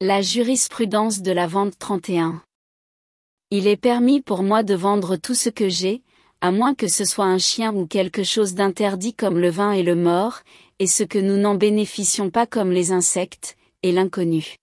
La jurisprudence de la vente 31. Il est permis pour moi de vendre tout ce que j'ai, à moins que ce soit un chien ou quelque chose d'interdit comme le vin et le mort, et ce que nous n'en bénéficions pas comme les insectes, et l'inconnu.